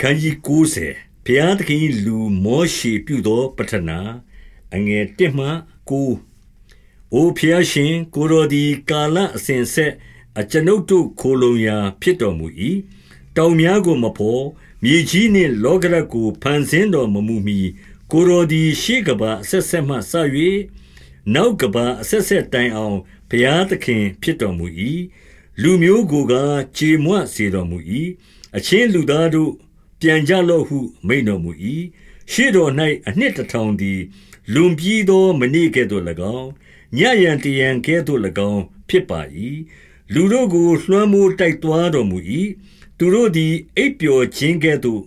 ခန်းကြီး90ဘုရားသခင်၏လူမောရှေပြုသောပဌနာအငယ်1မှ9အိုဖျားရှင် ကိုတော်ဒီကာလအစဉ်ဆက်အကျွန်ုပ်တို့ခိုလုံရာ ဖြစ်တော်မူ၏တောင်များကိုမဖော်မြေကြီးနှင့်လောကရကိုဖန်ဆင်းတော်မမူမီကိုတော်ဒီရှေးကဘာအဆက်ဆက်မှစ၍နောက်ကဘာအဆက်ဆက်တိုင်အောင်ဘုရားသခင် ဖြစ်တော်မူ၏လူမျိုးကိုကကြေမွစေတော်မူ၏အချင်းလူသားတို့ ပြန်ကြလော့ဟု မိန်တော်မူ၏ရှေ့တော်၌အနှစ်တစ်ထောင်သည် လွန်ပြီးသောမနေ့ကဲ့သို့၎င်းညရန်တရန်ကဲ့သို့၎င်းဖြစ်ပါ၏လူတို့ကိုလွှမ်းမိုးတိုက်သွားတော်မူ၏သူတို့သည်အိပ်ပျော်ခြင်းကဲ့သို့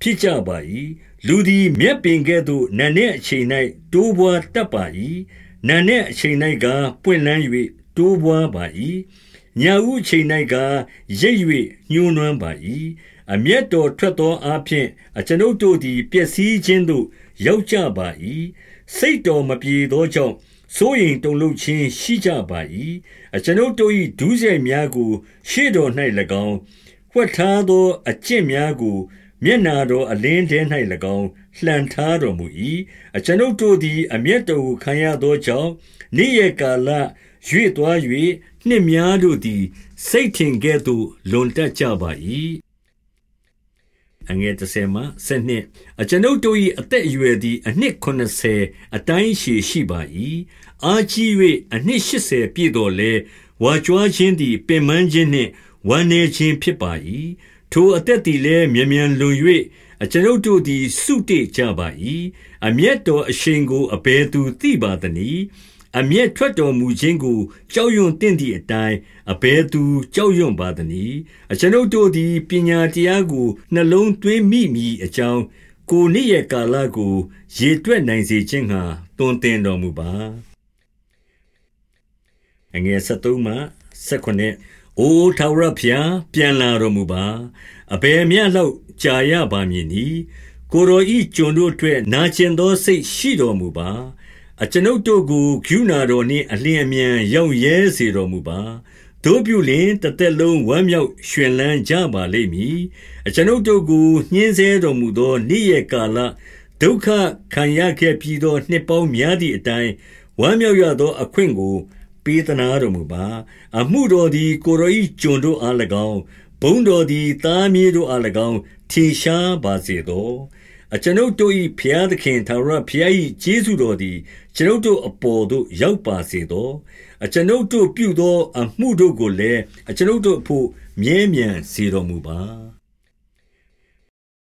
ဖြစ်ကြပါ၏လူသည်မြက်ပင်ကဲ့သို့နန်းနှင့်အချိန်၌တိုးပွားတတ်ပါ၏နန်းနှင့်အချိန်၌ကပွင့်လန်း၍တိုးပွားပါ၏ညာဥချိန်၌ကရိပ်၍ညှိုးနွမ်းပါ၏ အမျက်တော်ထွက်သောအဖြစ်အကျွန်ုပ်တို့သည် ပျက်စီးခြင်းသို့ ရောက်ကြပါ၏စိတ်တော်မပြေသောကြောင့် စိုးရင်တုန်လှုပ်ခြင်းရှိကြပါ၏အကျွန်ုပ်တို့၏ဒုစရိုက်များကို ရှေ့တော်၌၎င်း ဝှက်ထားသော အကျင့်များကို မျက်နာတော်အလင်းထဲ၌၎င်း လှန်ထားတော်မူ၏အကျွန်ုပ်တို့သည် အမျက်တော်ကို ခံရသောကြောင့် နေ့ရက်ကာလရွေ့သွား၍နှစ်များတို့သည် စိတ်ထင်ကဲ့သို့ လွန်တက်ကြပါ၏ အငယ်30မှ12အကျွန်ုပ်တို့၏အသက်အရွယ်သည်အနှစ်80အတိုင်းရှည်ရှိပါ၏အာကြီး၍အနှစ်80ပြည့်တော်လဲဝါကြွားခြင်းသည်ပင်ပန်းခြင်းနှင့်ဝမ်းနည်းခြင်းဖြစ်ပါ၏ထိုအသက်သည်လည်းမြ мян လွန်၍အကျွန်ုပ်တို့သည်စုတေကြပါ၏အမျက်တော်အရှိန်ကိုအဘယ်သူသိပါသနည်း အမျက်ထွက်တော်မူခြင်းကို ကြောက်ရွံ့သင့်သည့်အတိုင်းအဘယ်သူ ကြောက်ရွံ့ပါသနည်းအကျွန်ုပ်တို့သည် ပညာတရားကိုနှလုံးသွင်းမိမည်အကြောင်းကိုနေ့ရဲ့ကာလကို ရေတွက်နိုင်စေခြင်းဟာတွင်တင်တော်မူပါအငယ်73မှ79အိုထာဝရဘုရားပြန်လာတော်မူပါအဘယ်မျှလောက်ကြာရပါမည်နည်းကိုရောဤကျွန်တို့အတွက်နာကျင်သောစိတ်ရှိတော်မူပါ အကျွန်ုပ်တို့ကို ကရုဏာတော်နှင့် အလျင်အမြန် ရောက်ရဲစေတော်မူပါ။သို့ပြုလျှင် တသက်လုံး ဝမ်းမြောက်ရွှင်လန်းကြပါလိမ့်မည်။အကျွန်ုပ်တို့ကို ညှဉ်းဆဲတော်မူသော နေ့ရက်ကာလ ဒုက္ခခံရခဲ့ပြီးသော နှစ်ပေါင်းများသည့်အတိုင်း ဝမ်းမြောက်ရသော အခွင့်ကို ပေးသနာတော်မူပါ။အမှုတော်သည် ကိုရောဤကျွန်တို့အား၎င်း ဘုံတော်သည် သားမြေးတို့အား၎င်း ထင်ရှားပါစေသော။ အကျွန်ုပ်တို့၏ဘုရားသခင်ထာဝရဘုရား၏ကျေးဇူးတော်သည်ကျွန်ုပ်တို့အပေါ်သို့ရောက်ပါစေသောအကျွန်ုပ်တို့ပြုသော အမှုတို့ကိုလည်းအကျွန်ုပ်တို့အဖို့မြဲမြံစေတော်မူပါ